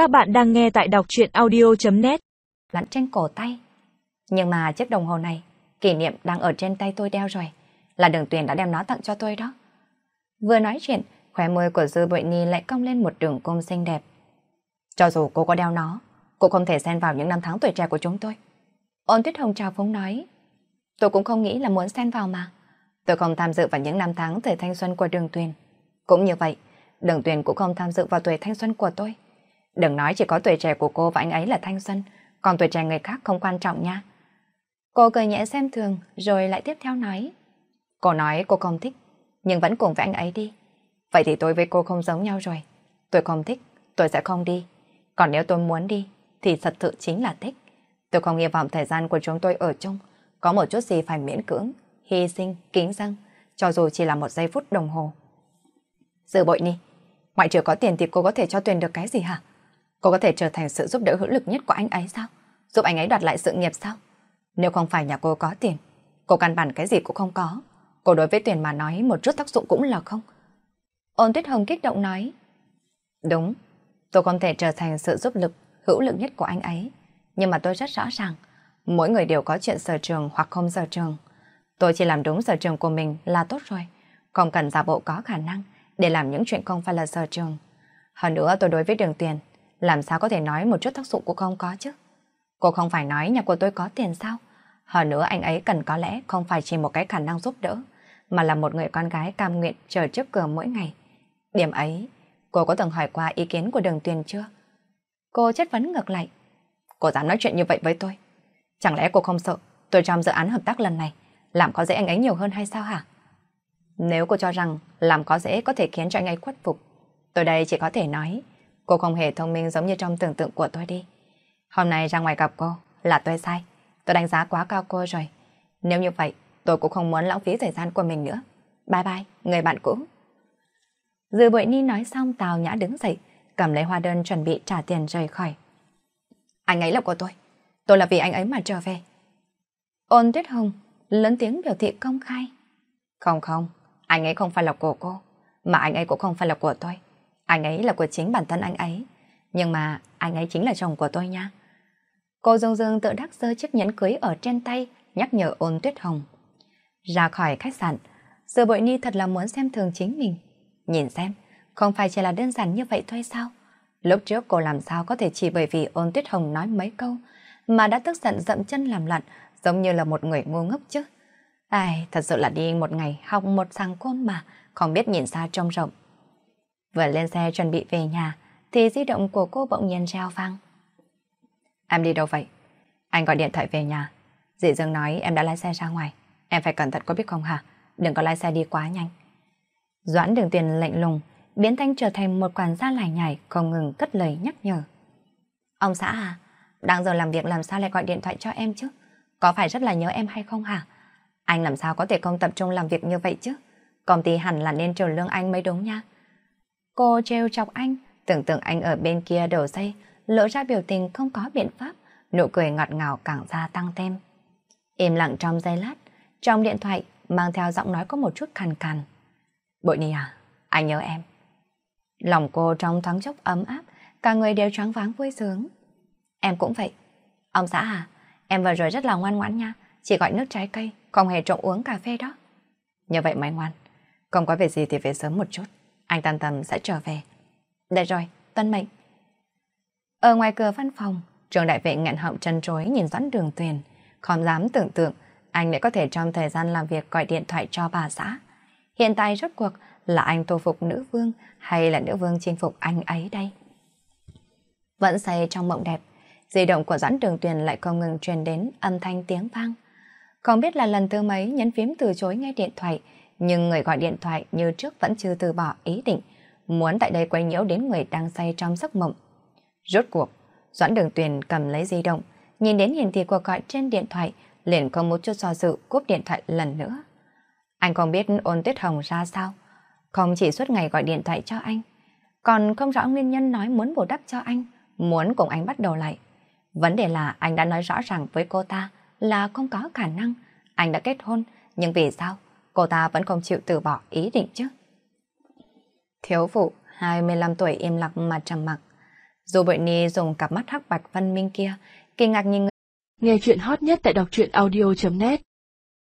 Các bạn đang nghe tại đọc truyện audio.net Lặn trên cổ tay. Nhưng mà chiếc đồng hồ này, kỷ niệm đang ở trên tay tôi đeo rồi. Là đường tuyển đã đem nó tặng cho tôi đó. Vừa nói chuyện, khóe môi của Dư Bội Nhi lại cong lên một đường cung xinh đẹp. Cho dù cô có đeo nó, cô không thể xen vào những năm tháng tuổi trẻ của chúng tôi. Ôn Tuyết Hồng trào phúng nói. Tôi cũng không nghĩ là muốn xen vào mà. Tôi không tham dự vào những năm tháng tuổi thanh xuân của đường tuyền. Cũng như vậy, đường tuyền cũng không tham dự vào tuổi thanh xuân của tôi. Đừng nói chỉ có tuổi trẻ của cô và anh ấy là thanh xuân, còn tuổi trẻ người khác không quan trọng nha. Cô cười nhẹ xem thường, rồi lại tiếp theo nói. Cô nói cô không thích, nhưng vẫn cùng với anh ấy đi. Vậy thì tôi với cô không giống nhau rồi. Tôi không thích, tôi sẽ không đi. Còn nếu tôi muốn đi, thì thật sự chính là thích. Tôi không hy vọng thời gian của chúng tôi ở chung, có một chút gì phải miễn cưỡng, hy sinh, kính dâng, cho dù chỉ là một giây phút đồng hồ. Dự bội đi, ngoại trừ có tiền thì cô có thể cho Tuyền được cái gì hả? Cô có thể trở thành sự giúp đỡ hữu lực nhất của anh ấy sao? Giúp anh ấy đoạt lại sự nghiệp sao? Nếu không phải nhà cô có tiền, cô căn bản cái gì cũng không có. Cô đối với tiền mà nói một chút tác dụng cũng là không. Ôn Tuyết Hồng kích động nói. Đúng, tôi không thể trở thành sự giúp lực, hữu lực nhất của anh ấy. Nhưng mà tôi rất rõ ràng, mỗi người đều có chuyện sở trường hoặc không sở trường. Tôi chỉ làm đúng sở trường của mình là tốt rồi. Không cần giả bộ có khả năng để làm những chuyện không phải là sở trường. Hơn nữa tôi đối với đường tiền làm sao có thể nói một chút tác dụng của không có chứ? Cô không phải nói nhà của tôi có tiền sao? Hơn nữa anh ấy cần có lẽ không phải chỉ một cái khả năng giúp đỡ, mà là một người con gái cam nguyện chờ trước cửa mỗi ngày. Điểm ấy, cô có từng hỏi qua ý kiến của đường tuyền chưa? Cô chất vấn ngược lại. Cô dám nói chuyện như vậy với tôi? Chẳng lẽ cô không sợ tôi trong dự án hợp tác lần này làm có dễ anh ấy nhiều hơn hay sao hả? Nếu cô cho rằng làm có dễ có thể khiến cho anh ấy khuất phục, tôi đây chỉ có thể nói Cô không hề thông minh giống như trong tưởng tượng của tôi đi. Hôm nay ra ngoài gặp cô là tôi sai. Tôi đánh giá quá cao cô rồi. Nếu như vậy, tôi cũng không muốn lãng phí thời gian của mình nữa. Bye bye, người bạn cũ. Dư bội ni nói xong Tào Nhã đứng dậy, cầm lấy hóa đơn chuẩn bị trả tiền rời khỏi. Anh ấy là của tôi. Tôi là vì anh ấy mà trở về. Ôn tuyết hồng, lớn tiếng biểu thị công khai. Không không, anh ấy không phải là của cô, mà anh ấy cũng không phải là của tôi. Anh ấy là của chính bản thân anh ấy. Nhưng mà anh ấy chính là chồng của tôi nha. Cô Dương Dương tự đắc giơ chiếc nhẫn cưới ở trên tay, nhắc nhở ôn tuyết hồng. Ra khỏi khách sạn, Giờ bội ni thật là muốn xem thường chính mình. Nhìn xem, không phải chỉ là đơn giản như vậy thôi sao? Lúc trước cô làm sao có thể chỉ bởi vì ôn tuyết hồng nói mấy câu, mà đã tức giận dậm chân làm lặn, giống như là một người ngu ngốc chứ. Ai, thật sự là đi một ngày học một sàng côn mà, không biết nhìn xa trông rộng. Vừa lên xe chuẩn bị về nhà, thì di động của cô bỗng nhiên treo vang. Em đi đâu vậy? Anh gọi điện thoại về nhà. dị Dương nói em đã lái xe ra ngoài. Em phải cẩn thận có biết không hả? Đừng có lái xe đi quá nhanh. Doãn đường tiền lạnh lùng, biến thanh trở thành một quản gia lải nhải không ngừng cất lời nhắc nhở. Ông xã à, đang giờ làm việc làm sao lại gọi điện thoại cho em chứ? Có phải rất là nhớ em hay không hả? Anh làm sao có thể không tập trung làm việc như vậy chứ? Công ty hẳn là nên trừ lương anh mới đúng nha. Cô treo chọc anh, tưởng tượng anh ở bên kia đầu dây, lộ ra biểu tình không có biện pháp, nụ cười ngọt ngào càng gia tăng thêm. Im lặng trong giây lát, trong điện thoại mang theo giọng nói có một chút khàn khàn. Bội Nhi à, anh nhớ em. Lòng cô trong thoáng chốc ấm áp, cả người đều choáng váng vui sướng. Em cũng vậy. Ông xã à, em vừa rồi rất là ngoan ngoãn nha, chỉ gọi nước trái cây, không hề trộn uống cà phê đó. Như vậy may ngoan, không có việc gì thì về sớm một chút anh tan tầm sẽ trở về. Đây rồi, tân mệnh. Ở ngoài cửa văn phòng, trường đại vệ nghẹn họng chân trối nhìn Doãn Đường Tuyền, không dám tưởng tượng anh lại có thể trong thời gian làm việc gọi điện thoại cho bà xã. Hiện tại rốt cuộc là anh tô phục nữ vương hay là nữ vương chinh phục anh ấy đây? Vẫn say trong mộng đẹp, di động của Doãn Đường Tuyền lại không ngừng truyền đến âm thanh tiếng vang. Không biết là lần thứ mấy nhấn phím từ chối nghe điện thoại, nhưng người gọi điện thoại như trước vẫn chưa từ bỏ ý định, muốn tại đây quay nhiễu đến người đang say trong giấc mộng. Rốt cuộc, Doãn Đường Tuyền cầm lấy di động, nhìn đến hiển thị cuộc gọi trên điện thoại, liền không một chút do dự cúp điện thoại lần nữa. Anh không biết ôn tuyết hồng ra sao, không chỉ suốt ngày gọi điện thoại cho anh, còn không rõ nguyên nhân nói muốn bù đắp cho anh, muốn cùng anh bắt đầu lại. Vấn đề là anh đã nói rõ ràng với cô ta là không có khả năng, anh đã kết hôn, nhưng vì sao? Cô ta vẫn không chịu từ bỏ ý định chứ. Thiếu phụ, 25 tuổi im lặng mà trầm mặc. Dù Bội Ni dùng cặp mắt hắc bạch văn minh kia, kinh ngạc nhìn người. Nghe chuyện hot nhất tại đọc truyện audio.net